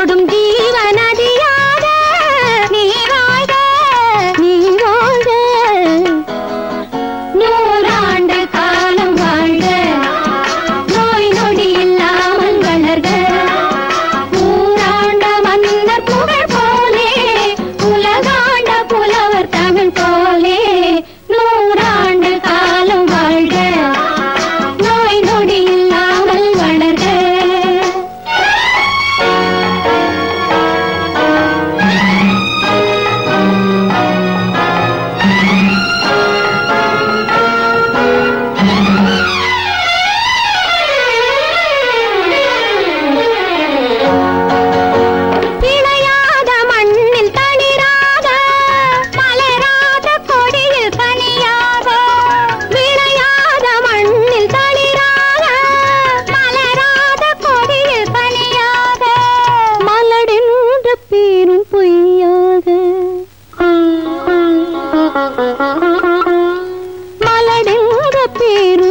ஓடும் தீவன മലടങ്ക പേരു